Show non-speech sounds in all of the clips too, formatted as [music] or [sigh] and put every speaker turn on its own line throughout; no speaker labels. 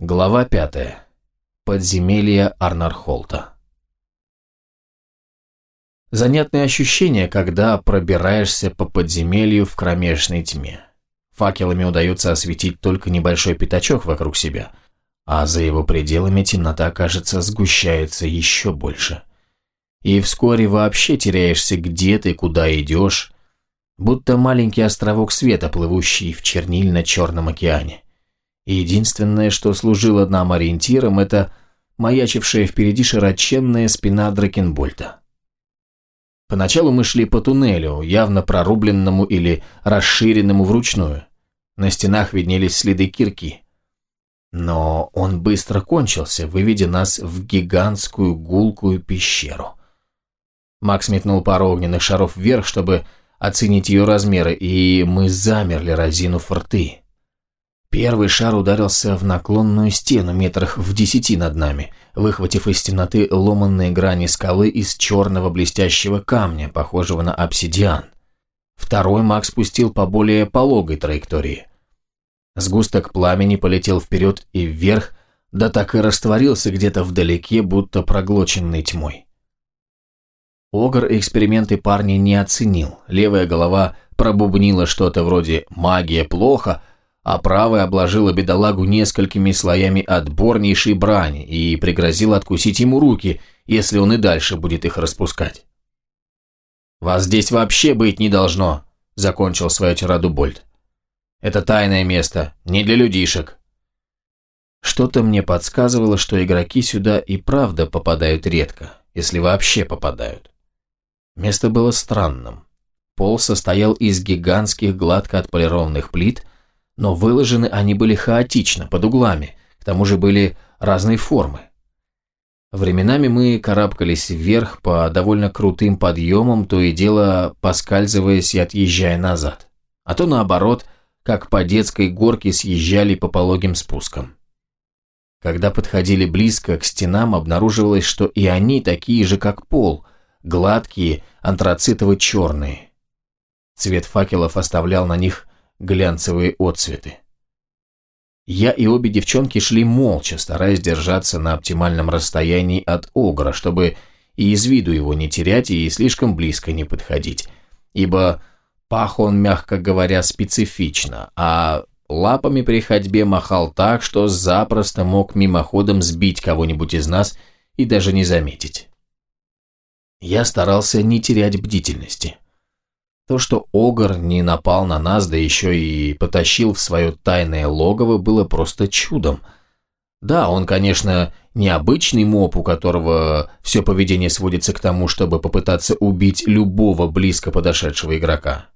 Глава пятая. Подземелье Арнархолта. Занятное ощущение, когда пробираешься по подземелью в кромешной тьме. Факелами удается осветить только небольшой пятачок вокруг себя, а за его пределами темнота, кажется, сгущается еще больше. И вскоре вообще теряешься, где ты, куда идешь, будто маленький островок света, плывущий в чернильно-черном океане. Единственное, что служило нам ориентиром, это маячившая впереди широченная спина Дракенбольта. Поначалу мы шли по туннелю, явно прорубленному или расширенному вручную. На стенах виднелись следы кирки. Но он быстро кончился, выведя нас в гигантскую гулкую пещеру. Макс метнул пару огненных шаров вверх, чтобы оценить ее размеры, и мы замерли, разинув рты. Первый шар ударился в наклонную стену метрах в десяти над нами, выхватив из темноты ломанные грани скалы из черного блестящего камня, похожего на обсидиан. Второй маг спустил по более пологой траектории. Сгусток пламени полетел вперед и вверх, да так и растворился где-то вдалеке, будто проглоченной тьмой. Огр эксперименты парня не оценил. Левая голова пробубнила что-то вроде «магия плохо», а правая обложила бедолагу несколькими слоями отборнейшей брани и пригрозила откусить ему руки, если он и дальше будет их распускать. «Вас здесь вообще быть не должно», – закончил свою тираду Больт. «Это тайное место, не для людишек». Что-то мне подсказывало, что игроки сюда и правда попадают редко, если вообще попадают. Место было странным. Пол состоял из гигантских гладко отполированных плит – но выложены они были хаотично, под углами, к тому же были разной формы. Временами мы карабкались вверх по довольно крутым подъемам, то и дело поскальзываясь и отъезжая назад. А то наоборот, как по детской горке съезжали по пологим спускам. Когда подходили близко к стенам, обнаруживалось, что и они такие же, как пол, гладкие, антрацитово-черные. Цвет факелов оставлял на них глянцевые отцветы. Я и обе девчонки шли молча, стараясь держаться на оптимальном расстоянии от Огра, чтобы и из виду его не терять, и слишком близко не подходить. Ибо пах он, мягко говоря, специфично, а лапами при ходьбе махал так, что запросто мог мимоходом сбить кого-нибудь из нас и даже не заметить. Я старался не терять бдительности. То, что Огр не напал на нас, да еще и потащил в свое тайное логово, было просто чудом. Да, он, конечно, необычный моб, у которого все поведение сводится к тому, чтобы попытаться убить любого близко подошедшего игрока.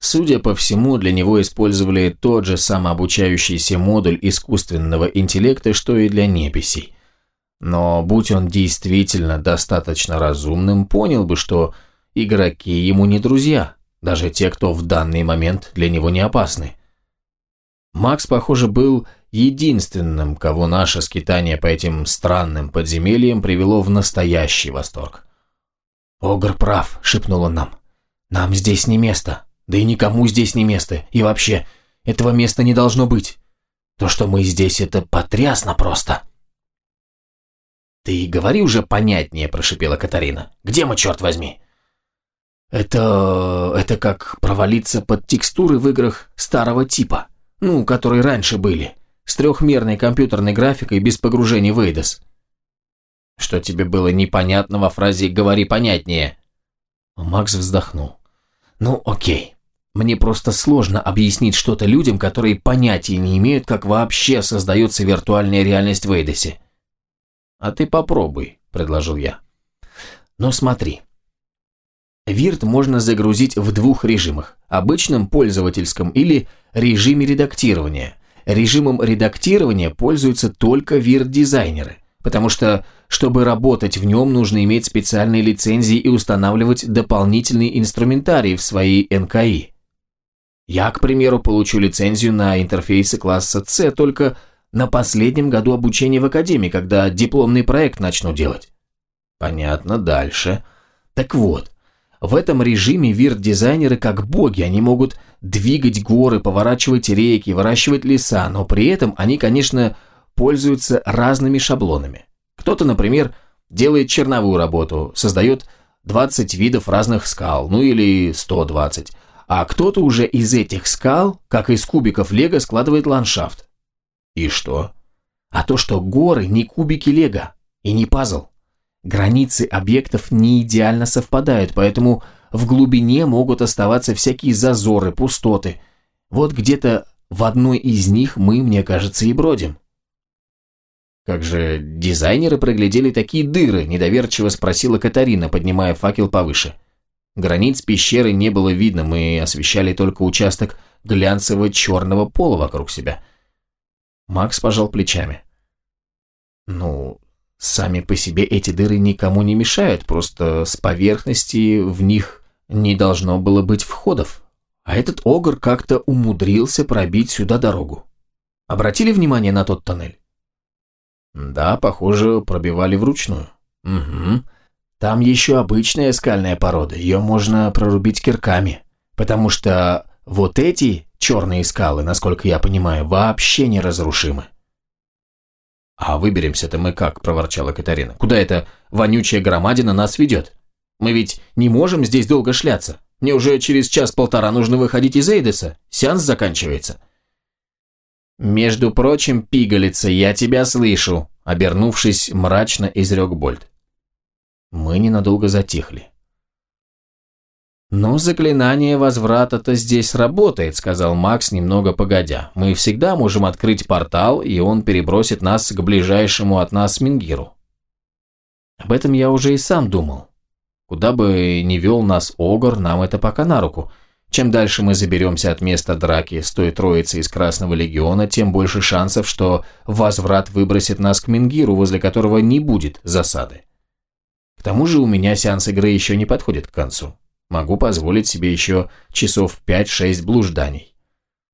Судя по всему, для него использовали тот же самообучающийся модуль искусственного интеллекта, что и для неписей. Но будь он действительно достаточно разумным, понял бы, что игроки ему не друзья, даже те, кто в данный момент для него не опасны. Макс, похоже, был единственным, кого наше скитание по этим странным подземельям привело в настоящий восторг. «Огр прав», — шепнул он нам. «Нам здесь не место, да и никому здесь не место, и вообще, этого места не должно быть. То, что мы здесь, это потрясно просто». «Ты говори уже понятнее», – прошипела Катарина. «Где мы, черт возьми?» Это... это как провалиться под текстуры в играх старого типа, ну, которые раньше были, с трехмерной компьютерной графикой без погружения в Эйдос. Что тебе было непонятно во фразе «говори понятнее»? Макс вздохнул. Ну, окей. Мне просто сложно объяснить что-то людям, которые понятия не имеют, как вообще создается виртуальная реальность в Эйдосе. А ты попробуй, предложил я. Но смотри, Вирт можно загрузить в двух режимах – обычном пользовательском или режиме редактирования. Режимом редактирования пользуются только вирт-дизайнеры, потому что, чтобы работать в нем, нужно иметь специальные лицензии и устанавливать дополнительный инструментарий в свои НКИ. Я, к примеру, получу лицензию на интерфейсы класса C только на последнем году обучения в Академии, когда дипломный проект начну делать. Понятно, дальше. Так вот, в этом режиме вирт-дизайнеры как боги, они могут двигать горы, поворачивать реки, выращивать леса, но при этом они, конечно, пользуются разными шаблонами. Кто-то, например, делает черновую работу, создает 20 видов разных скал, ну или 120, а кто-то уже из этих скал, как из кубиков лего, складывает ландшафт. И что? А то, что горы не кубики лего и не пазл. Границы объектов не идеально совпадают, поэтому в глубине могут оставаться всякие зазоры, пустоты. Вот где-то в одной из них мы, мне кажется, и бродим. «Как же дизайнеры проглядели такие дыры?» – недоверчиво спросила Катарина, поднимая факел повыше. Границ пещеры не было видно, мы освещали только участок глянцевого черного пола вокруг себя. Макс пожал плечами. «Ну, сами по себе эти дыры никому не мешают, просто с поверхности в них не должно было быть входов, а этот огр как-то умудрился пробить сюда дорогу. Обратили внимание на тот тоннель? Да, похоже, пробивали вручную. Угу. Там еще обычная скальная порода, ее можно прорубить кирками, потому что вот эти черные скалы, насколько я понимаю, вообще неразрушимы. «А выберемся-то мы как?» – проворчала Катарина. «Куда эта вонючая громадина нас ведет? Мы ведь не можем здесь долго шляться. Мне уже через час-полтора нужно выходить из Эйдеса. Сеанс заканчивается». «Между прочим, пигалица, я тебя слышу», – обернувшись, мрачно изрек Больт. Мы ненадолго затихли. «Ну, заклинание возврата-то здесь работает», – сказал Макс немного погодя. «Мы всегда можем открыть портал, и он перебросит нас к ближайшему от нас Мингиру». Об этом я уже и сам думал. Куда бы ни вел нас Огр, нам это пока на руку – чем дальше мы заберемся от места драки с той троицей из Красного Легиона, тем больше шансов, что возврат выбросит нас к Мингиру, возле которого не будет засады. К тому же у меня сеанс игры еще не подходит к концу. Могу позволить себе еще часов 5-6 блужданий.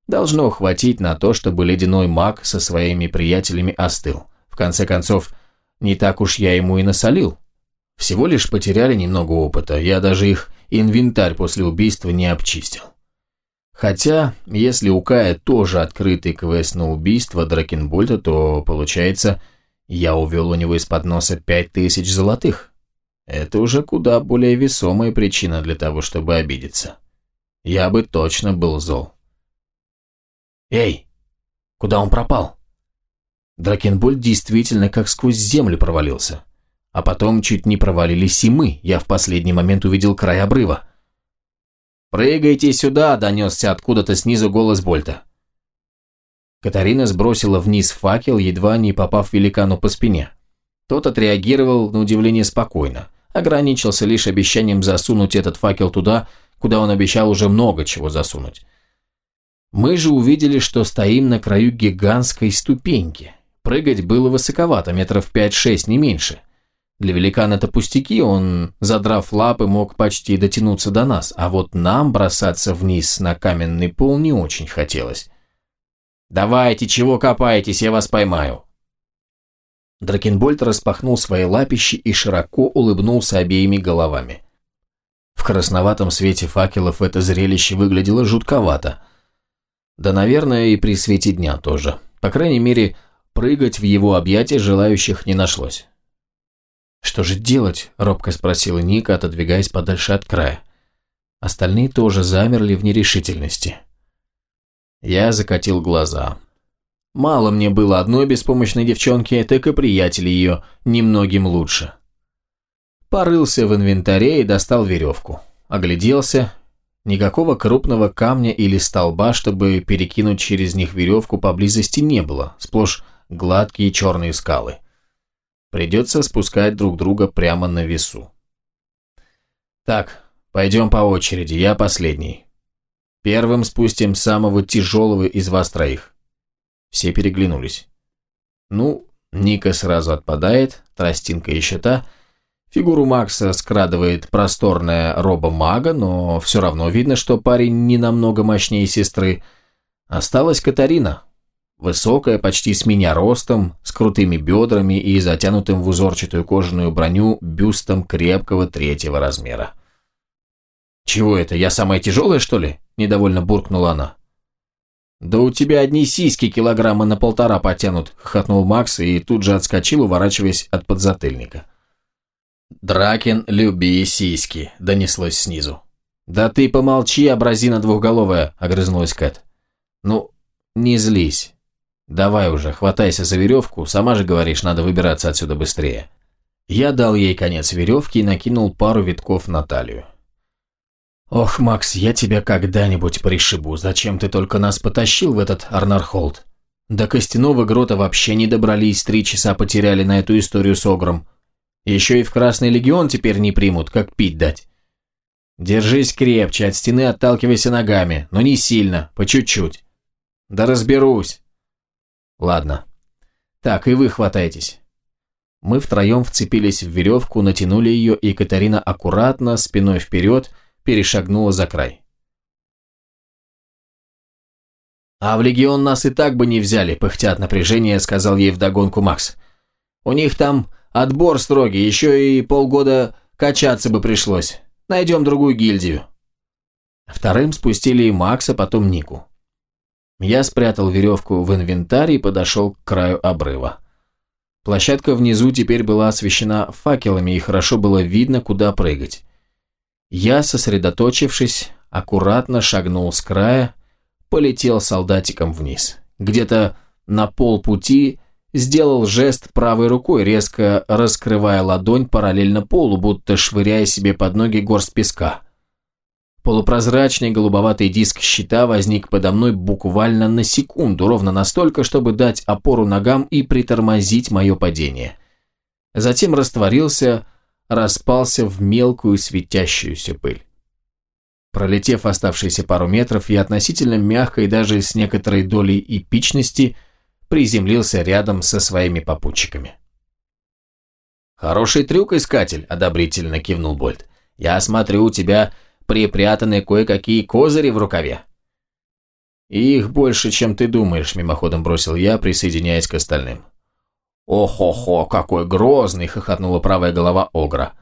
Должно хватить на то, чтобы ледяной маг со своими приятелями остыл. В конце концов, не так уж я ему и насолил. Всего лишь потеряли немного опыта, я даже их инвентарь после убийства не обчистил. Хотя, если у Кая тоже открытый квест на убийство Дракенбольта, то, получается, я увел у него из-под носа пять тысяч золотых. Это уже куда более весомая причина для того, чтобы обидеться. Я бы точно был зол. «Эй, куда он пропал?» Дракенбольд действительно как сквозь землю провалился. А потом чуть не провалились и мы, я в последний момент увидел край обрыва. «Прыгайте сюда!» – донесся откуда-то снизу голос Больта. Катарина сбросила вниз факел, едва не попав великану по спине. Тот отреагировал на удивление спокойно, ограничился лишь обещанием засунуть этот факел туда, куда он обещал уже много чего засунуть. Мы же увидели, что стоим на краю гигантской ступеньки. Прыгать было высоковато, метров пять-шесть, не меньше – для великана это пустяки, он, задрав лапы, мог почти дотянуться до нас, а вот нам бросаться вниз на каменный пол не очень хотелось. «Давайте, чего копаетесь, я вас поймаю!» Дракенбольд распахнул свои лапищи и широко улыбнулся обеими головами. В красноватом свете факелов это зрелище выглядело жутковато. Да, наверное, и при свете дня тоже. По крайней мере, прыгать в его объятия желающих не нашлось. «Что же делать?» – робко спросила Ника, отодвигаясь подальше от края. Остальные тоже замерли в нерешительности. Я закатил глаза. Мало мне было одной беспомощной девчонки, так и приятели ее немногим лучше. Порылся в инвентаре и достал веревку. Огляделся. Никакого крупного камня или столба, чтобы перекинуть через них веревку, поблизости не было. Сплошь гладкие черные скалы. Придется спускать друг друга прямо на весу. Так, пойдем по очереди, я последний. Первым спустим самого тяжелого из вас троих. Все переглянулись. Ну, Ника сразу отпадает, тростинка еще та. Фигуру Макса скрадывает просторная роба мага, но все равно видно, что парень не намного мощнее сестры. Осталась Катарина, Высокая, почти с меня ростом, с крутыми бедрами и затянутым в узорчатую кожаную броню бюстом крепкого третьего размера. «Чего это, я самая тяжелая, что ли?» – недовольно буркнула она. «Да у тебя одни сиськи килограмма на полтора потянут», – хохотнул Макс и тут же отскочил, уворачиваясь от подзатыльника. «Дракин, люби сиськи», – донеслось снизу. «Да ты помолчи, образина двухголовая», – огрызнулась Кэт. «Ну, не злись. Давай уже, хватайся за веревку, сама же говоришь, надо выбираться отсюда быстрее». Я дал ей конец веревки и накинул пару витков на талию. «Ох, Макс, я тебя когда-нибудь пришибу. Зачем ты только нас потащил в этот Арнархолд? До Костяного грота вообще не добрались, три часа потеряли на эту историю с Огром. Еще и в Красный Легион теперь не примут, как пить дать. Держись крепче, от стены отталкивайся ногами, но не сильно, по чуть-чуть. Да разберусь. Ладно. Так, и вы хватайтесь. Мы втроем вцепились в веревку, натянули ее, и Катарина аккуратно, спиной вперед, перешагнула за край. «А в Легион нас и так бы не взяли», – пыхтя от напряжения, сказал ей вдогонку Макс. «У них там отбор строгий, еще и полгода качаться бы пришлось. Найдем другую гильдию». Вторым спустили и Макса, потом Нику. Я спрятал веревку в инвентарь и подошел к краю обрыва. Площадка внизу теперь была освещена факелами, и хорошо было видно, куда прыгать. Я, сосредоточившись, аккуратно шагнул с края, полетел солдатиком вниз. Где-то на полпути сделал жест правой рукой, резко раскрывая ладонь параллельно полу, будто швыряя себе под ноги горсть песка. Полупрозрачный голубоватый диск щита возник подо мной буквально на секунду, ровно настолько, чтобы дать опору ногам и притормозить мое падение. Затем растворился, распался в мелкую светящуюся пыль. Пролетев оставшиеся пару метров, я относительно мягко и даже с некоторой долей эпичности приземлился рядом со своими попутчиками. «Хороший трюк, искатель», – одобрительно кивнул Больт. «Я смотрю, у тебя припрятаны кое-какие козыри в рукаве». «Их больше, чем ты думаешь», – мимоходом бросил я, присоединяясь к остальным. «О-хо-хо, какой грозный!» – хохотнула правая голова Огра.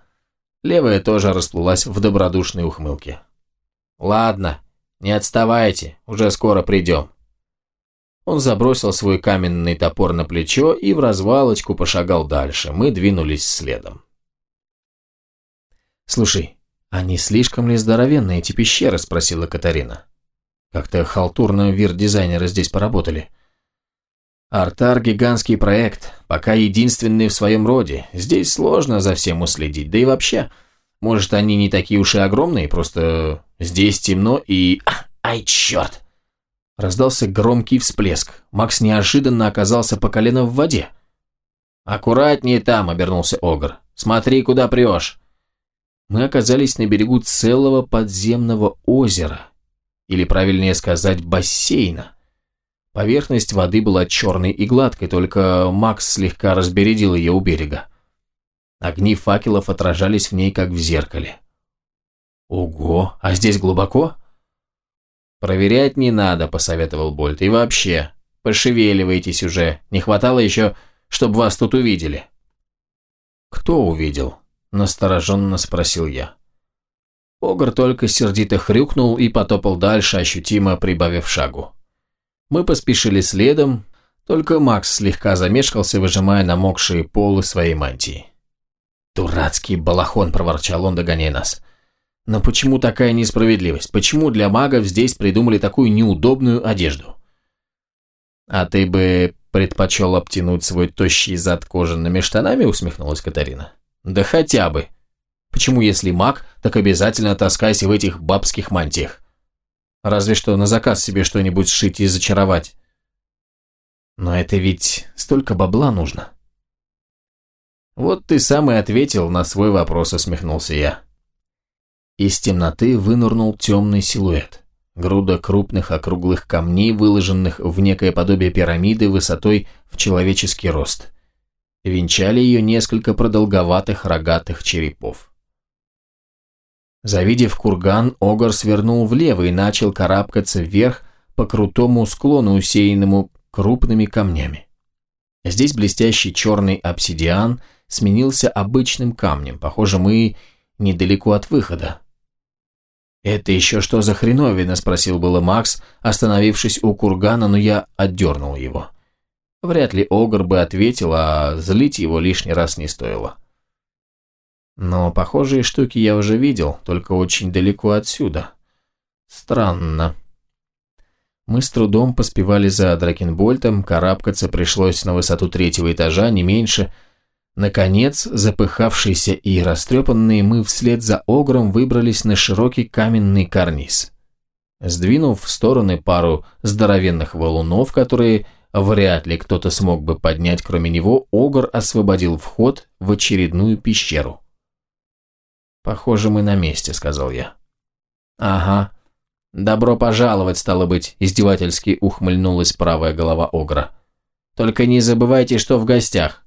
Левая тоже расплылась в добродушной ухмылке. «Ладно, не отставайте, уже скоро придем». Он забросил свой каменный топор на плечо и в развалочку пошагал дальше. Мы двинулись следом. «Слушай, они слишком ли здоровенные, эти пещеры?» – спросила Катарина. «Как-то халтурно вир-дизайнеры здесь поработали». Артар – гигантский проект, пока единственный в своем роде. Здесь сложно за всем уследить, да и вообще. Может, они не такие уж и огромные, просто здесь темно и... [clears throat] Ай, черт! Раздался громкий всплеск. Макс неожиданно оказался по колено в воде. «Аккуратнее там», – обернулся Огр. «Смотри, куда прешь». Мы оказались на берегу целого подземного озера. Или, правильнее сказать, бассейна. Поверхность воды была черной и гладкой, только Макс слегка разбередил ее у берега. Огни факелов отражались в ней, как в зеркале. «Ого, а здесь глубоко?» «Проверять не надо», – посоветовал Больт. «И вообще, пошевеливайтесь уже. Не хватало еще, чтобы вас тут увидели». «Кто увидел?» – настороженно спросил я. Огр только сердито хрюкнул и потопал дальше, ощутимо прибавив шагу. Мы поспешили следом, только Макс слегка замешкался, выжимая намокшие полы своей мантии. «Дурацкий балахон!» – проворчал он, догоняя нас. «Но почему такая несправедливость? Почему для магов здесь придумали такую неудобную одежду?» «А ты бы предпочел обтянуть свой тощий зад кожаными штанами?» – усмехнулась Катарина. «Да хотя бы. Почему, если маг, так обязательно таскайся в этих бабских мантиях? Разве что на заказ себе что-нибудь сшить и зачаровать. Но это ведь столько бабла нужно. Вот ты сам и ответил на свой вопрос, усмехнулся я. Из темноты вынырнул темный силуэт. Груда крупных округлых камней, выложенных в некое подобие пирамиды высотой в человеческий рост. Венчали ее несколько продолговатых рогатых черепов. Завидев курган, Огар свернул влево и начал карабкаться вверх по крутому склону, усеянному крупными камнями. Здесь блестящий черный обсидиан сменился обычным камнем. Похоже, мы недалеко от выхода. «Это еще что за хреновина?» – спросил было Макс, остановившись у кургана, но я отдернул его. Вряд ли Огр бы ответил, а злить его лишний раз не стоило. Но похожие штуки я уже видел, только очень далеко отсюда. Странно. Мы с трудом поспевали за Дракенбольтом, карабкаться пришлось на высоту третьего этажа, не меньше – Наконец, запыхавшиеся и растрепанные, мы вслед за Огром выбрались на широкий каменный карниз. Сдвинув в стороны пару здоровенных валунов, которые вряд ли кто-то смог бы поднять, кроме него, Огр освободил вход в очередную пещеру. «Похоже, мы на месте», — сказал я. «Ага. Добро пожаловать, стало быть», — издевательски ухмыльнулась правая голова Огра. «Только не забывайте, что в гостях.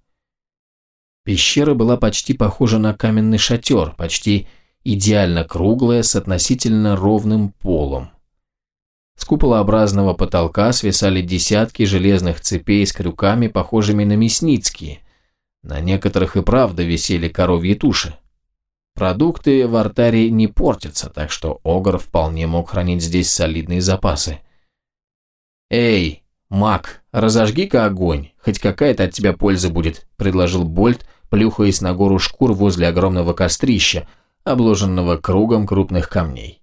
Пещера была почти похожа на каменный шатер, почти идеально круглая, с относительно ровным полом. С куполообразного потолка свисали десятки железных цепей с крюками, похожими на мясницкие. На некоторых и правда висели коровьи туши. Продукты в артаре не портятся, так что Огр вполне мог хранить здесь солидные запасы. «Эй, маг, разожги-ка огонь, хоть какая-то от тебя польза будет», – предложил Больт, плюхаясь на гору шкур возле огромного кострища, обложенного кругом крупных камней.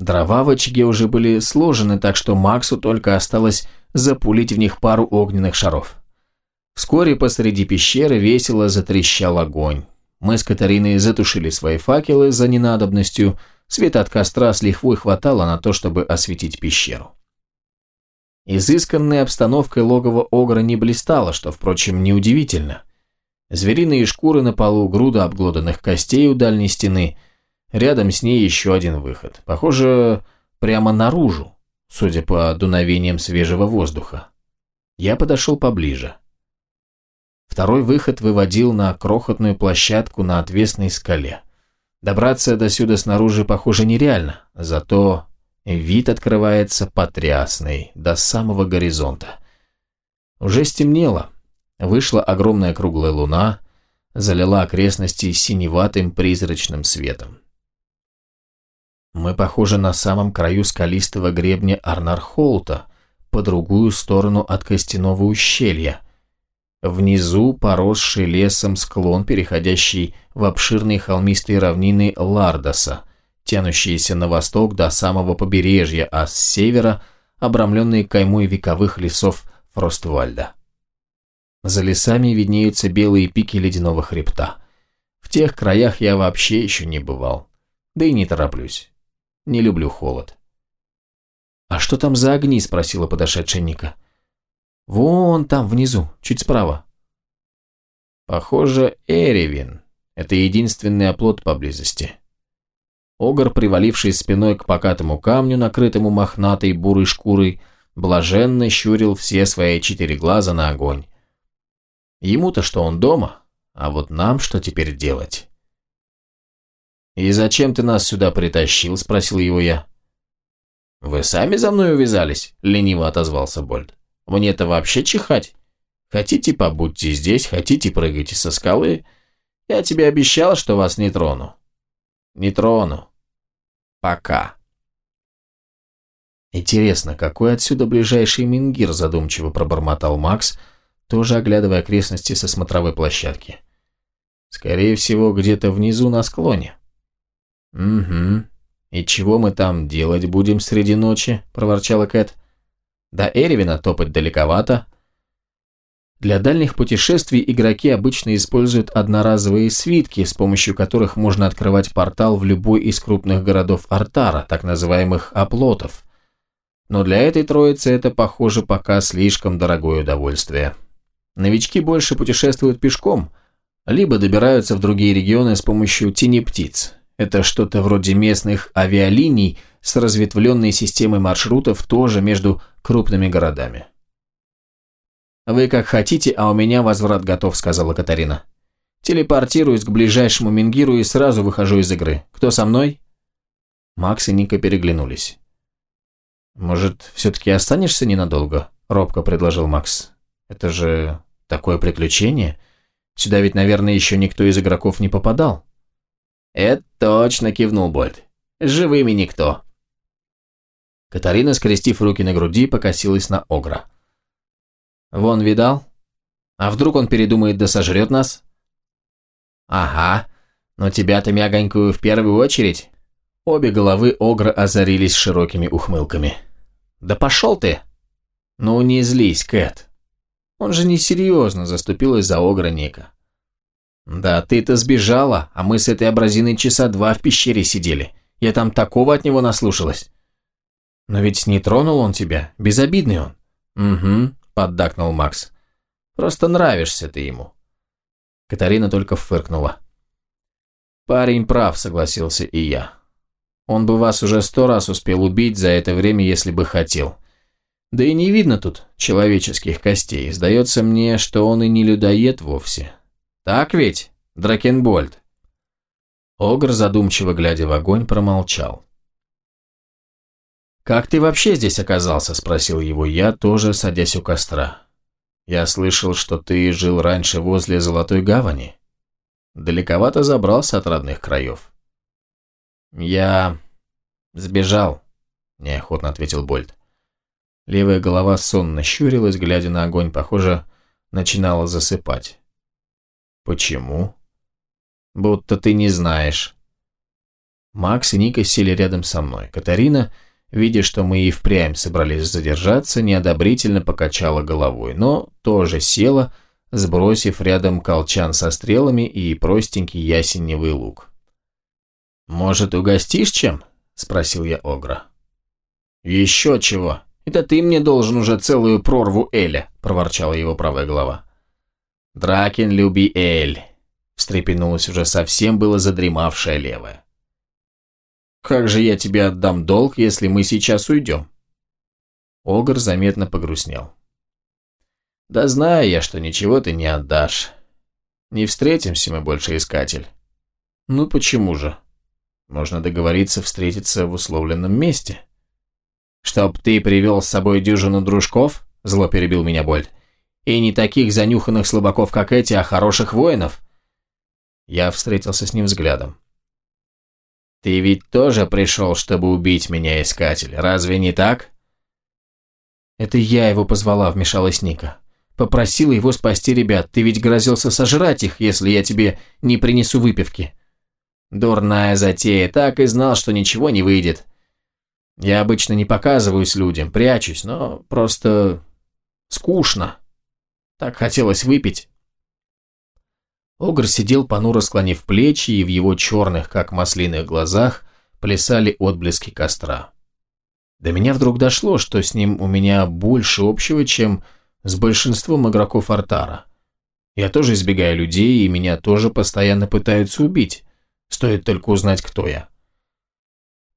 Дрова в очаге уже были сложены, так что Максу только осталось запулить в них пару огненных шаров. Вскоре посреди пещеры весело затрещал огонь. Мы с Катариной затушили свои факелы за ненадобностью, света от костра с лихвой хватало на то, чтобы осветить пещеру. Изысканной обстановкой логово Огра не блистало, что, впрочем, неудивительно. Звериные шкуры на полу, груда обглоданных костей у дальней стены. Рядом с ней еще один выход. Похоже, прямо наружу, судя по дуновениям свежего воздуха. Я подошел поближе. Второй выход выводил на крохотную площадку на отвесной скале. Добраться до сюда снаружи, похоже, нереально, зато вид открывается потрясный, до самого горизонта. Уже стемнело, Вышла огромная круглая луна, залила окрестности синеватым призрачным светом. Мы похожи на самом краю скалистого гребня Арнархолта, по другую сторону от костяного ущелья. Внизу поросший лесом склон, переходящий в обширные холмистые равнины Лардоса, тянущиеся на восток до самого побережья, а с севера обрамленные каймой вековых лесов Фроствальда. За лесами виднеются белые пики ледяного хребта. В тех краях я вообще еще не бывал. Да и не тороплюсь. Не люблю холод. «А что там за огни?» – спросила подошедшая Ника. «Вон там, внизу, чуть справа». «Похоже, Эревин. Это единственный оплот поблизости». Огр, приваливший спиной к покатому камню, накрытому мохнатой бурой шкурой, блаженно щурил все свои четыре глаза на огонь. Ему-то что он дома, а вот нам что теперь делать? «И зачем ты нас сюда притащил?» – спросил его я. «Вы сами за мной увязались?» – лениво отозвался Больд. «Мне-то вообще чихать. Хотите, побудьте здесь, хотите, прыгайте со скалы. Я тебе обещал, что вас не трону. Не трону. Пока». «Интересно, какой отсюда ближайший мингир?» – задумчиво пробормотал Макс – тоже оглядывая окрестности со смотровой площадки. Скорее всего, где-то внизу на склоне. Угу. И чего мы там делать будем среди ночи? проворчала Кэт. До Эревина топать далековато. Для дальних путешествий игроки обычно используют одноразовые свитки, с помощью которых можно открывать портал в любой из крупных городов Артара, так называемых оплотов. Но для этой троицы это, похоже, пока слишком дорогое удовольствие. Новички больше путешествуют пешком, либо добираются в другие регионы с помощью тени птиц. Это что-то вроде местных авиалиний с разветвленной системой маршрутов тоже между крупными городами. «Вы как хотите, а у меня возврат готов», — сказала Катарина. «Телепортируюсь к ближайшему Мингиру и сразу выхожу из игры. Кто со мной?» Макс и Ника переглянулись. «Может, все-таки останешься ненадолго?» — робко предложил Макс. Это же такое приключение. Сюда ведь, наверное, еще никто из игроков не попадал. Это точно, кивнул Больт. Живыми никто. Катарина, скрестив руки на груди, покосилась на Огра. «Вон видал? А вдруг он передумает да сожрет нас?» «Ага, но тебя-то мягонькую в первую очередь». Обе головы Огра озарились широкими ухмылками. «Да пошел ты!» «Ну не злись, Кэт. Он же несерьезно заступилась за Огра Ника. «Да ты-то сбежала, а мы с этой абразиной часа два в пещере сидели. Я там такого от него наслушалась». «Но ведь не тронул он тебя, безобидный он». «Угу», – поддакнул Макс. «Просто нравишься ты ему». Катарина только фыркнула. «Парень прав», – согласился и я. «Он бы вас уже сто раз успел убить за это время, если бы хотел. Да и не видно тут человеческих костей. Сдается мне, что он и не людоед вовсе. Так ведь, Дракенбольд?» Огр, задумчиво глядя в огонь, промолчал. «Как ты вообще здесь оказался?» – спросил его я, тоже садясь у костра. «Я слышал, что ты жил раньше возле Золотой Гавани. Далековато забрался от родных краев». «Я... сбежал», – неохотно ответил Больд. Левая голова сонно щурилась, глядя на огонь, похоже, начинала засыпать. «Почему?» «Будто ты не знаешь». Макс и Ника сели рядом со мной. Катарина видя, что мы и впрямь собрались задержаться, неодобрительно покачала головой, но тоже села, сбросив рядом колчан со стрелами и простенький ясеневый лук. «Может, угостишь чем?» – спросил я Огра. «Еще чего? Это ты мне должен уже целую прорву Эля», – проворчала его правая голова. «Дракен, люби Эль», – встрепенулась уже совсем было задремавшая левая. Как же я тебе отдам долг, если мы сейчас уйдем?» Огр заметно погрустнел. «Да знаю я, что ничего ты не отдашь. Не встретимся мы больше, искатель». «Ну почему же? Можно договориться встретиться в условленном месте». «Чтоб ты привел с собой дюжину дружков?» – зло перебил меня Больд. «И не таких занюханных слабаков, как эти, а хороших воинов?» Я встретился с ним взглядом. Ты ведь тоже пришел, чтобы убить меня, Искатель, разве не так?» «Это я его позвала», — вмешалась Ника. «Попросила его спасти ребят. Ты ведь грозился сожрать их, если я тебе не принесу выпивки». «Дурная затея. Так и знал, что ничего не выйдет. Я обычно не показываюсь людям, прячусь, но просто... скучно. Так хотелось выпить». Огр сидел понуро склонив плечи, и в его черных, как маслиных глазах, плясали отблески костра. До меня вдруг дошло, что с ним у меня больше общего, чем с большинством игроков Артара. Я тоже избегаю людей, и меня тоже постоянно пытаются убить. Стоит только узнать, кто я.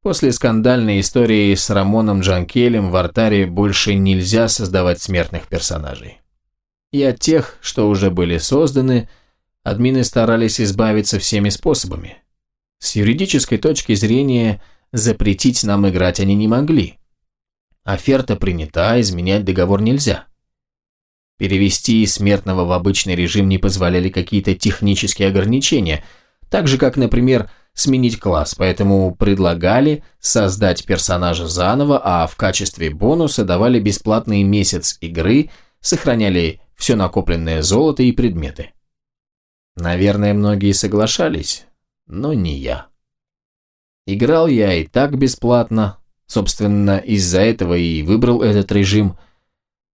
После скандальной истории с Рамоном Джанкелем в Артаре больше нельзя создавать смертных персонажей. И от тех, что уже были созданы – админы старались избавиться всеми способами. С юридической точки зрения запретить нам играть они не могли. Оферта принята, изменять договор нельзя. Перевести смертного в обычный режим не позволяли какие-то технические ограничения, так же как, например, сменить класс, поэтому предлагали создать персонажа заново, а в качестве бонуса давали бесплатный месяц игры, сохраняли все накопленное золото и предметы. Наверное, многие соглашались, но не я. Играл я и так бесплатно, собственно, из-за этого и выбрал этот режим.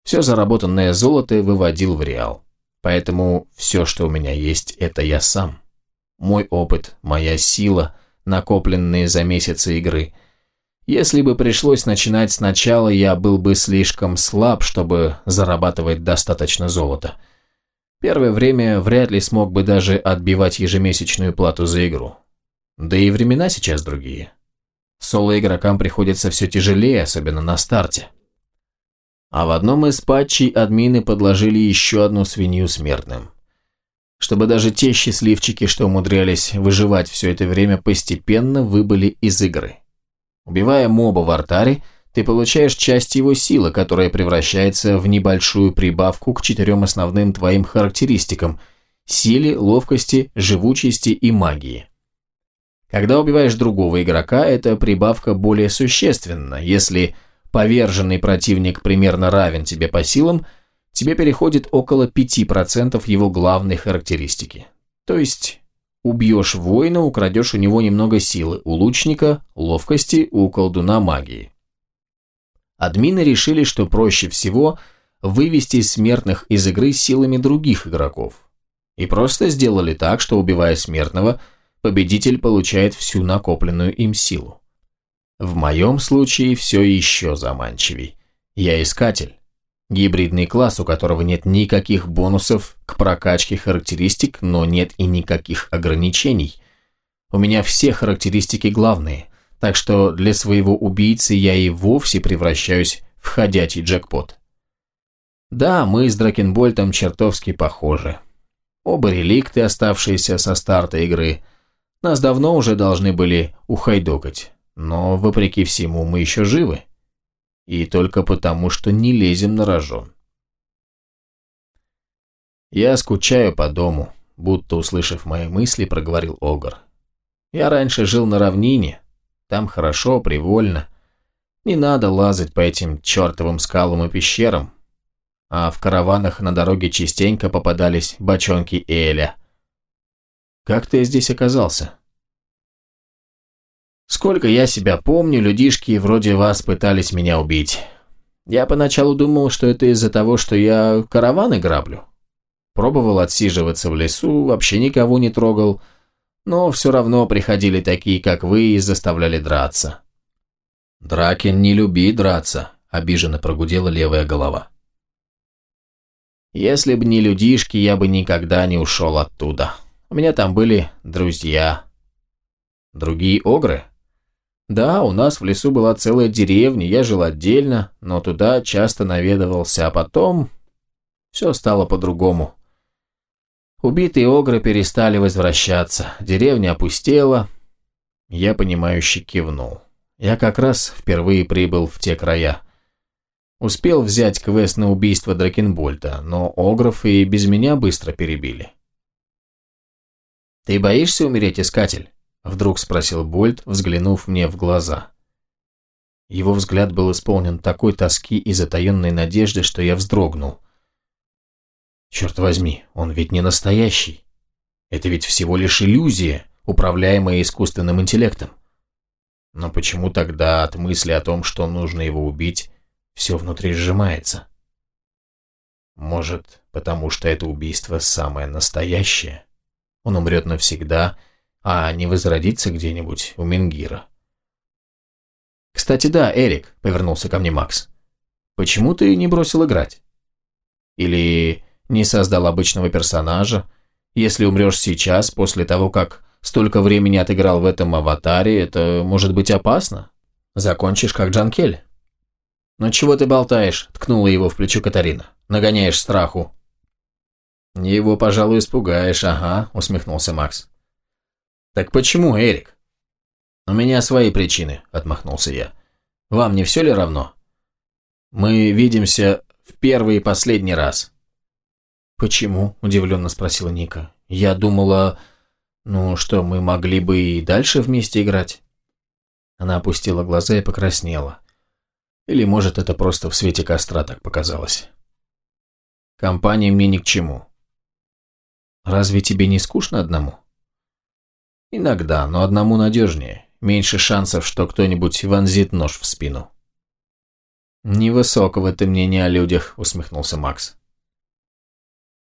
Все заработанное золото выводил в реал. Поэтому все, что у меня есть, это я сам. Мой опыт, моя сила, накопленные за месяцы игры. Если бы пришлось начинать сначала, я был бы слишком слаб, чтобы зарабатывать достаточно золота. Первое время вряд ли смог бы даже отбивать ежемесячную плату за игру. Да и времена сейчас другие. Соло-игрокам приходится все тяжелее, особенно на старте. А в одном из патчей админы подложили еще одну свинью смертным. Чтобы даже те счастливчики, что умудрялись выживать все это время, постепенно выбыли из игры. Убивая моба в артаре, ты получаешь часть его силы, которая превращается в небольшую прибавку к четырем основным твоим характеристикам – силе, ловкости, живучести и магии. Когда убиваешь другого игрока, эта прибавка более существенна. Если поверженный противник примерно равен тебе по силам, тебе переходит около 5% его главной характеристики. То есть убьешь воина, украдешь у него немного силы, у лучника – ловкости, у колдуна – магии. Админы решили, что проще всего вывести смертных из игры силами других игроков. И просто сделали так, что убивая смертного – победитель получает всю накопленную им силу. В моем случае все еще заманчивей. Я искатель. Гибридный класс, у которого нет никаких бонусов к прокачке характеристик, но нет и никаких ограничений. У меня все характеристики главные, так что для своего убийцы я и вовсе превращаюсь в ходячий джекпот. Да, мы с Дракенбольтом чертовски похожи. Оба реликты, оставшиеся со старта игры, нас давно уже должны были ухайдокать, но, вопреки всему, мы еще живы. И только потому, что не лезем на рожон. Я скучаю по дому, будто услышав мои мысли, проговорил Огр. Я раньше жил на равнине, там хорошо, привольно. Не надо лазать по этим чертовым скалам и пещерам. А в караванах на дороге частенько попадались бочонки Эля. Как ты здесь оказался? Сколько я себя помню, людишки вроде вас пытались меня убить. Я поначалу думал, что это из-за того, что я караваны граблю. Пробовал отсиживаться в лесу, вообще никого не трогал, но все равно приходили такие, как вы, и заставляли драться. Дракен не люби драться, обиженно прогудела левая голова. Если бы не людишки, я бы никогда не ушел оттуда. У меня там были друзья. Другие огры? Да, у нас в лесу была целая деревня, я жил отдельно, но туда часто наведывался, а потом все стало по-другому. Убитые огры перестали возвращаться, деревня опустела. Я, понимающе кивнул. Я как раз впервые прибыл в те края. Успел взять квест на убийство Дракенбольта, но огров и без меня быстро перебили. «Ты боишься умереть, искатель?» – вдруг спросил Больт, взглянув мне в глаза. Его взгляд был исполнен такой тоски и затаенной надежды, что я вздрогнул. Черт возьми, он ведь не настоящий. Это ведь всего лишь иллюзия, управляемая искусственным интеллектом. Но почему тогда от мысли о том, что нужно его убить, все внутри сжимается? Может, потому что это убийство самое настоящее? Он умрет навсегда, а не возродиться где-нибудь у Менгира. «Кстати, да, Эрик», — повернулся ко мне Макс. «Почему ты не бросил играть? Или не создал обычного персонажа? Если умрешь сейчас, после того, как столько времени отыграл в этом аватаре, это может быть опасно. Закончишь как Джанкель». «Ну чего ты болтаешь?» – ткнула его в плечо Катарина. «Нагоняешь страху». «Его, пожалуй, испугаешь, ага», – усмехнулся Макс. «Так почему, Эрик?» «У меня свои причины», – отмахнулся я. «Вам не все ли равно?» «Мы видимся в первый и последний раз». «Почему?» – удивленно спросила Ника. «Я думала, ну что, мы могли бы и дальше вместе играть?» Она опустила глаза и покраснела. Или, может, это просто в свете костра так показалось. «Компания мне ни к чему». «Разве тебе не скучно одному?» Иногда, но одному надежнее. Меньше шансов, что кто-нибудь вонзит нож в спину. «Невысокого ты мнения о людях», — усмехнулся Макс.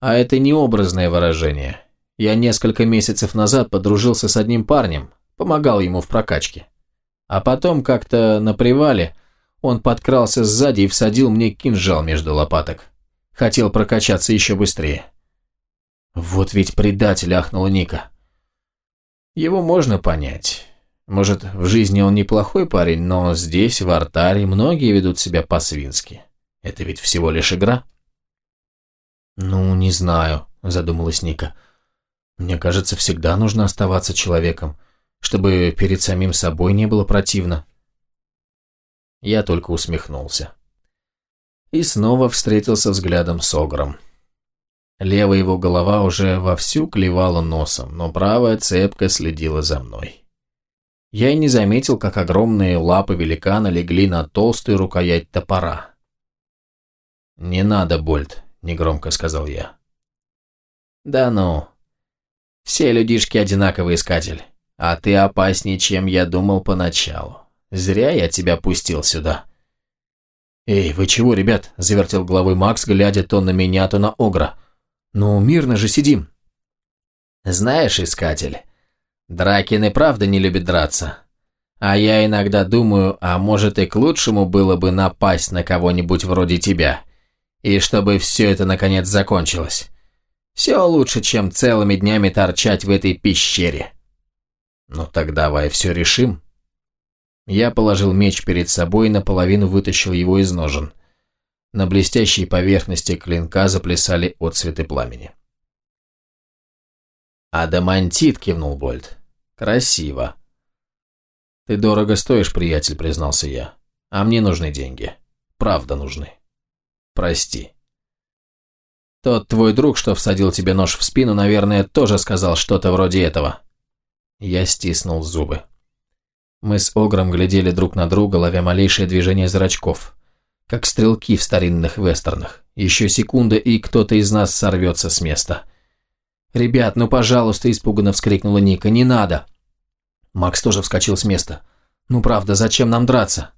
«А это не образное выражение. Я несколько месяцев назад подружился с одним парнем, помогал ему в прокачке. А потом как-то на привале он подкрался сзади и всадил мне кинжал между лопаток. Хотел прокачаться еще быстрее». «Вот ведь предатель», — ахнула Ника. Его можно понять. Может, в жизни он неплохой парень, но здесь, в артаре, многие ведут себя по-свински. Это ведь всего лишь игра. «Ну, не знаю», – задумалась Ника. «Мне кажется, всегда нужно оставаться человеком, чтобы перед самим собой не было противно». Я только усмехнулся. И снова встретился взглядом с Огром. Левая его голова уже вовсю клевала носом, но правая цепко следила за мной. Я и не заметил, как огромные лапы великана легли на толстую рукоять топора. «Не надо, Больт», — негромко сказал я. «Да ну. Все людишки одинаковый искатель, а ты опаснее, чем я думал поначалу. Зря я тебя пустил сюда». «Эй, вы чего, ребят?» – завертел головой Макс, глядя то на меня, то на Огра. «Ну, мирно же сидим». «Знаешь, искатель, Дракин и правда не любит драться. А я иногда думаю, а может и к лучшему было бы напасть на кого-нибудь вроде тебя. И чтобы все это наконец закончилось. Все лучше, чем целыми днями торчать в этой пещере». «Ну так давай все решим», я положил меч перед собой и наполовину вытащил его из ножен. На блестящей поверхности клинка заплясали отцветы пламени. «Адамантит», — кивнул Больт. «Красиво». «Ты дорого стоишь, приятель», — признался я. «А мне нужны деньги. Правда нужны. Прости». «Тот твой друг, что всадил тебе нож в спину, наверное, тоже сказал что-то вроде этого». Я стиснул зубы. Мы с Огром глядели друг на друга, ловя малейшее движение зрачков. Как стрелки в старинных вестернах. Еще секунда, и кто-то из нас сорвется с места. «Ребят, ну пожалуйста!» – испуганно вскрикнула Ника. «Не надо!» Макс тоже вскочил с места. «Ну правда, зачем нам драться?»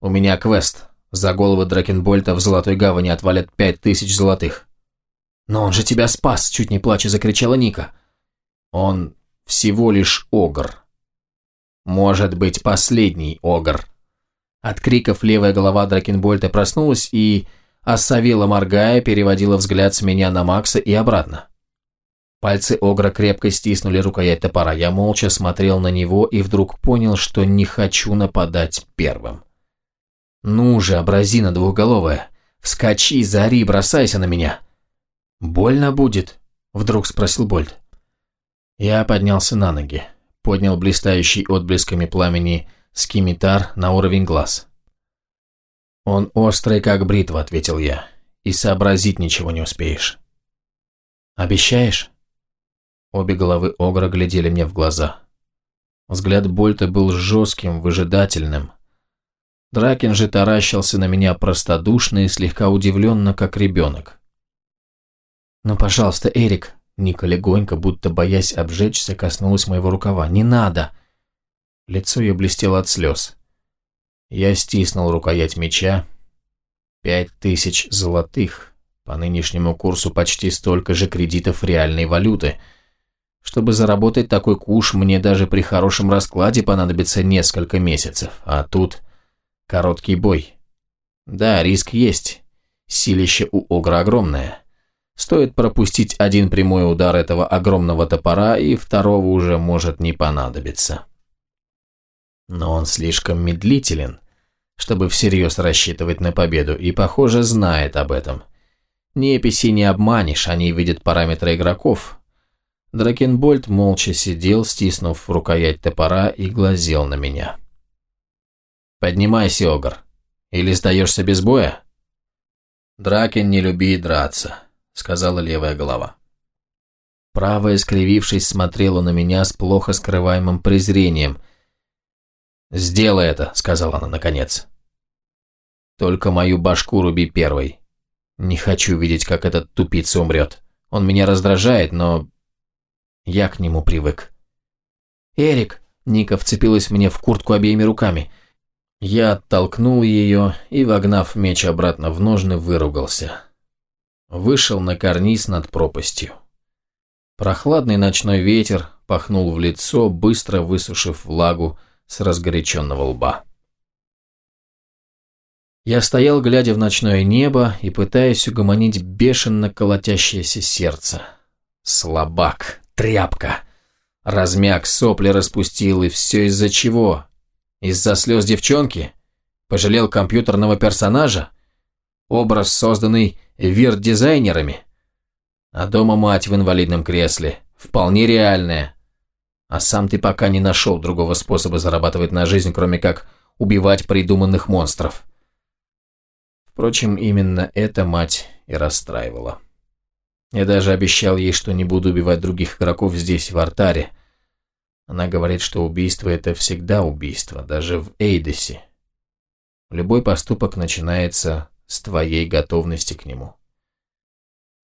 «У меня квест. За голову Дракенбольта в Золотой Гавани отвалят пять тысяч золотых». «Но он же тебя спас!» – чуть не плача закричала Ника. «Он всего лишь огр», может быть, последний огр. От криков левая голова Дракенбольта проснулась и, осовела моргая, переводила взгляд с меня на Макса и обратно. Пальцы Огра крепко стиснули рукоять топора. Я молча смотрел на него и вдруг понял, что не хочу нападать первым. «Ну же, абразина двухголовая, вскочи, заори, бросайся на меня!» «Больно будет?» – вдруг спросил Больт. Я поднялся на ноги поднял блистающий отблесками пламени скимитар на уровень глаз. «Он острый, как бритва», — ответил я, — «и сообразить ничего не успеешь». «Обещаешь?» Обе головы Огра глядели мне в глаза. Взгляд Больта был жестким, выжидательным. Дракен же таращился на меня простодушно и слегка удивленно, как ребенок. «Ну, пожалуйста, Эрик, Ника легонько, будто боясь обжечься, коснулась моего рукава. «Не надо!» Лицо ее блестело от слез. Я стиснул рукоять меча. Пять тысяч золотых. По нынешнему курсу почти столько же кредитов реальной валюты. Чтобы заработать такой куш, мне даже при хорошем раскладе понадобится несколько месяцев. А тут короткий бой. Да, риск есть. Силище у Огра огромное. Стоит пропустить один прямой удар этого огромного топора, и второго уже может не понадобиться. Но он слишком медлителен, чтобы всерьез рассчитывать на победу, и, похоже, знает об этом. Неписи не обманешь, они видят параметры игроков. Дракенбольд молча сидел, стиснув рукоять топора и глазел на меня. «Поднимайся, Огр. Или сдаешься без боя?» Дракен не любит драться. – сказала левая голова. Правая, скривившись, смотрела на меня с плохо скрываемым презрением. «Сделай это», – сказала она наконец. «Только мою башку руби первой. Не хочу видеть, как этот тупица умрет. Он меня раздражает, но я к нему привык». «Эрик!» – Ника вцепилась мне в куртку обеими руками. Я оттолкнул ее и, вогнав меч обратно в ножны, выругался вышел на карниз над пропастью. Прохладный ночной ветер пахнул в лицо, быстро высушив влагу с разгоряченного лба. Я стоял, глядя в ночное небо и пытаясь угомонить бешено колотящееся сердце. Слабак, тряпка. Размяк, сопли распустил, и все из-за чего? Из-за слез девчонки? Пожалел компьютерного персонажа? Образ, созданный вирт-дизайнерами. А дома мать в инвалидном кресле. Вполне реальная. А сам ты пока не нашел другого способа зарабатывать на жизнь, кроме как убивать придуманных монстров. Впрочем, именно эта мать и расстраивала. Я даже обещал ей, что не буду убивать других игроков здесь, в артаре. Она говорит, что убийство – это всегда убийство, даже в Эйдесе. Любой поступок начинается с твоей готовности к нему.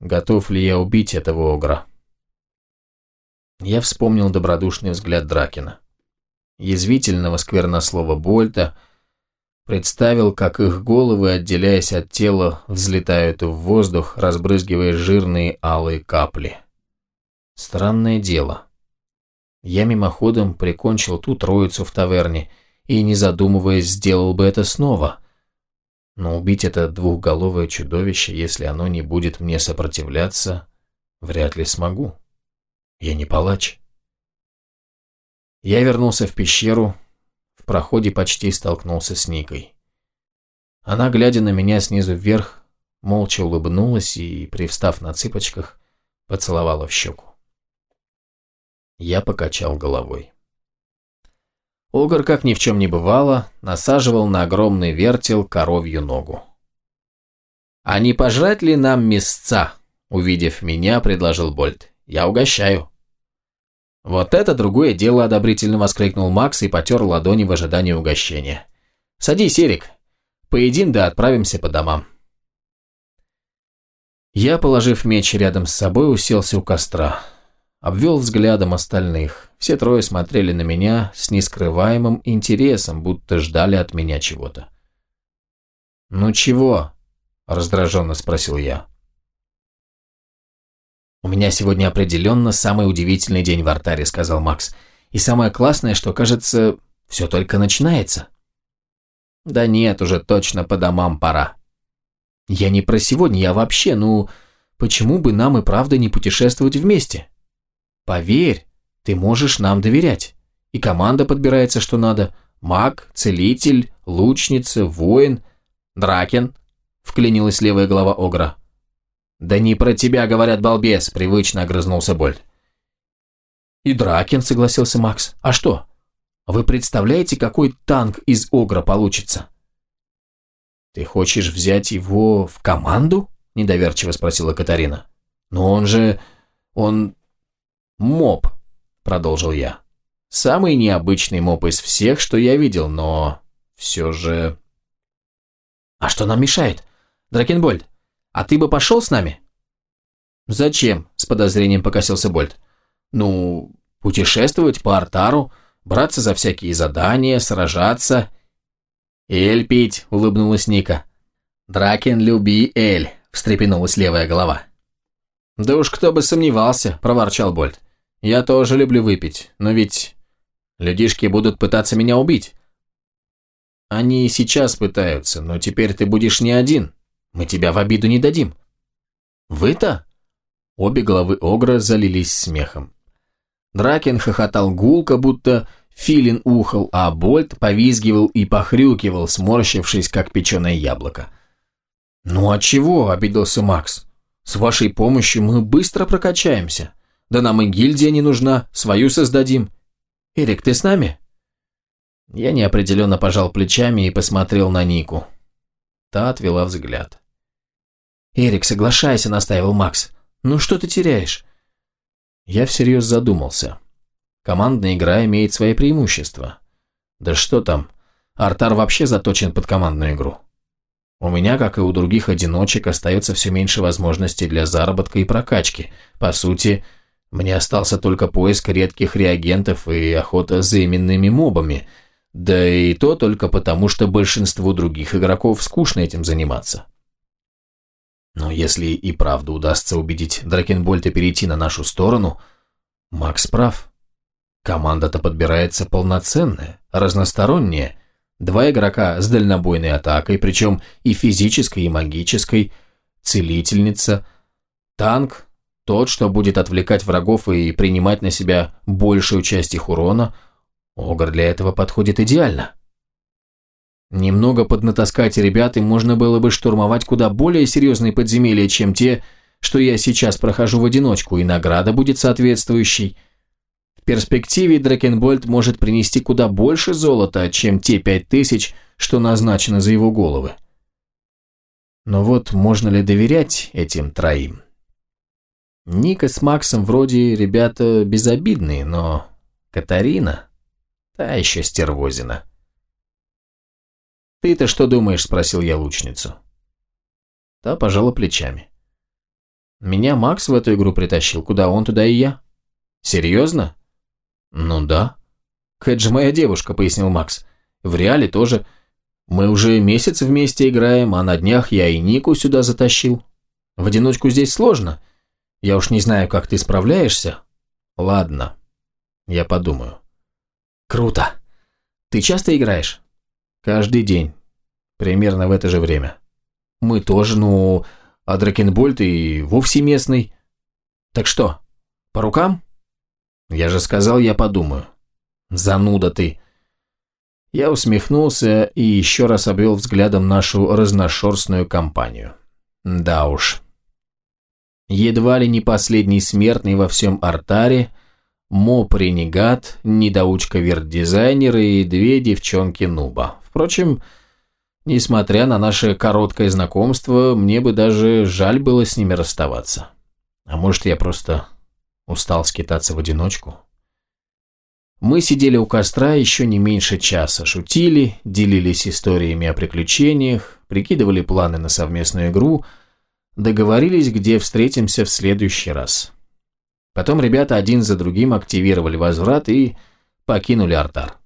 Готов ли я убить этого огра? Я вспомнил добродушный взгляд Дракина. Язвительного сквернослова Больта – Представил, как их головы, отделяясь от тела, взлетают в воздух, разбрызгивая жирные алые капли. Странное дело. Я мимоходом прикончил ту троицу в таверне и, не задумываясь, сделал бы это снова. Но убить это двухголовое чудовище, если оно не будет мне сопротивляться, вряд ли смогу. Я не палач. Я вернулся в пещеру, проходе почти столкнулся с Никой. Она, глядя на меня снизу вверх, молча улыбнулась и, привстав на цыпочках, поцеловала в щеку. Я покачал головой. Огр, как ни в чем не бывало, насаживал на огромный вертел коровью ногу. «А не пожрать ли нам мясца?» Увидев меня, предложил Больт. «Я угощаю». «Вот это другое дело!» – одобрительно воскликнул Макс и потер ладони в ожидании угощения. «Садись, Эрик. Поедим да отправимся по домам». Я, положив меч рядом с собой, уселся у костра. Обвел взглядом остальных. Все трое смотрели на меня с нескрываемым интересом, будто ждали от меня чего-то. «Ну чего?» – раздраженно спросил я. «У меня сегодня определенно самый удивительный день в артаре», — сказал Макс. «И самое классное, что, кажется, все только начинается». «Да нет, уже точно по домам пора». «Я не про сегодня, я вообще, ну, почему бы нам и правда не путешествовать вместе? Поверь, ты можешь нам доверять. И команда подбирается, что надо. Маг, целитель, лучница, воин, дракен», — вклинилась левая голова Огра. «Да не про тебя, говорят, балбес», – привычно огрызнулся Больт. «И Дракин», – согласился Макс. «А что? Вы представляете, какой танк из Огра получится?» «Ты хочешь взять его в команду?» – недоверчиво спросила Катарина. «Но он же... он... моб», – продолжил я. «Самый необычный моб из всех, что я видел, но... все же...» «А что нам мешает? Дракенбольд, а ты бы пошел с нами?» «Зачем?» – с подозрением покосился Больт. «Ну, путешествовать по Артару, браться за всякие задания, сражаться». «Эль пить», – улыбнулась Ника. «Дракен, люби Эль», – встрепенулась левая голова. «Да уж кто бы сомневался», – проворчал Больт. «Я тоже люблю выпить, но ведь людишки будут пытаться меня убить». «Они сейчас пытаются, но теперь ты будешь не один», мы тебя в обиду не дадим». «Вы-то?» Обе головы Огра залились смехом. Дракен хохотал гулко, будто филин ухал, а Больт повизгивал и похрюкивал, сморщившись, как печеное яблоко. «Ну а чего?» – обиделся Макс. «С вашей помощью мы быстро прокачаемся. Да нам и гильдия не нужна, свою создадим. Эрик, ты с нами?» Я неопределенно пожал плечами и посмотрел на Нику. Та отвела взгляд. «Эрик, соглашайся», — настаивал Макс. «Ну что ты теряешь?» Я всерьез задумался. Командная игра имеет свои преимущества. Да что там, Артар вообще заточен под командную игру. У меня, как и у других одиночек, остается все меньше возможностей для заработка и прокачки. По сути, мне остался только поиск редких реагентов и охота за именными мобами — да и то только потому, что большинству других игроков скучно этим заниматься. Но если и правда удастся убедить Дракенбольта перейти на нашу сторону, Макс прав. Команда-то подбирается полноценная, разносторонняя. Два игрока с дальнобойной атакой, причем и физической, и магической, целительница, танк, тот, что будет отвлекать врагов и принимать на себя большую часть их урона – Огр для этого подходит идеально. Немного поднатаскать ребят, и можно было бы штурмовать куда более серьезные подземелья, чем те, что я сейчас прохожу в одиночку, и награда будет соответствующей. В перспективе Дракенбольд может принести куда больше золота, чем те пять тысяч, что назначено за его головы. Но вот можно ли доверять этим троим? Ника с Максом вроде ребята безобидные, но Катарина? Та еще стервозина. «Ты-то что думаешь?» – спросил я лучницу. Та пожала плечами. «Меня Макс в эту игру притащил. Куда он, туда и я». «Серьезно?» «Ну да». «Кэт же моя девушка», – пояснил Макс. «В реале тоже. Мы уже месяц вместе играем, а на днях я и Нику сюда затащил. В одиночку здесь сложно. Я уж не знаю, как ты справляешься». «Ладно. Я подумаю». «Круто. Ты часто играешь?» Каждый день. Примерно в это же время. Мы тоже, ну, а Дракенбольд и вовсе местный. Так что, по рукам? Я же сказал, я подумаю. Зануда ты. Я усмехнулся и еще раз обвел взглядом нашу разношерстную компанию. Да уж. Едва ли не последний смертный во всем артаре, моп-ренегат, недоучка-верт-дизайнер и две девчонки-нуба. Впрочем, несмотря на наше короткое знакомство, мне бы даже жаль было с ними расставаться. А может, я просто устал скитаться в одиночку? Мы сидели у костра еще не меньше часа, шутили, делились историями о приключениях, прикидывали планы на совместную игру, договорились, где встретимся в следующий раз. Потом ребята один за другим активировали возврат и покинули артар.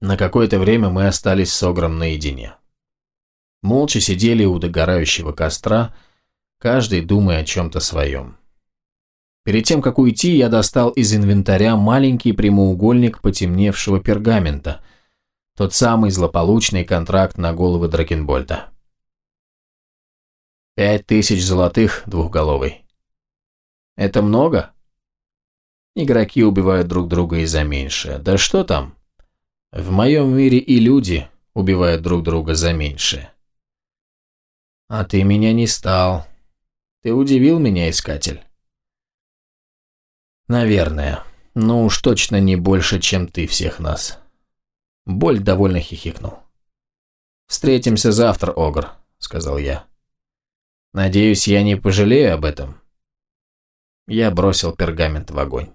На какое-то время мы остались с Огром наедине. Молча сидели у догорающего костра, каждый думая о чем-то своем. Перед тем, как уйти, я достал из инвентаря маленький прямоугольник потемневшего пергамента, тот самый злополучный контракт на головы Дракенбольта. Пять тысяч золотых двухголовый. Это много? Игроки убивают друг друга и за меньшее. Да что там? В моем мире и люди убивают друг друга за меньшее. А ты меня не стал. Ты удивил меня, искатель. Наверное. Ну уж точно не больше, чем ты всех нас. Боль довольно хихикнул. «Встретимся завтра, Огр», — сказал я. «Надеюсь, я не пожалею об этом». Я бросил пергамент в огонь.